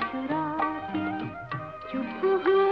चुरा चुप हुए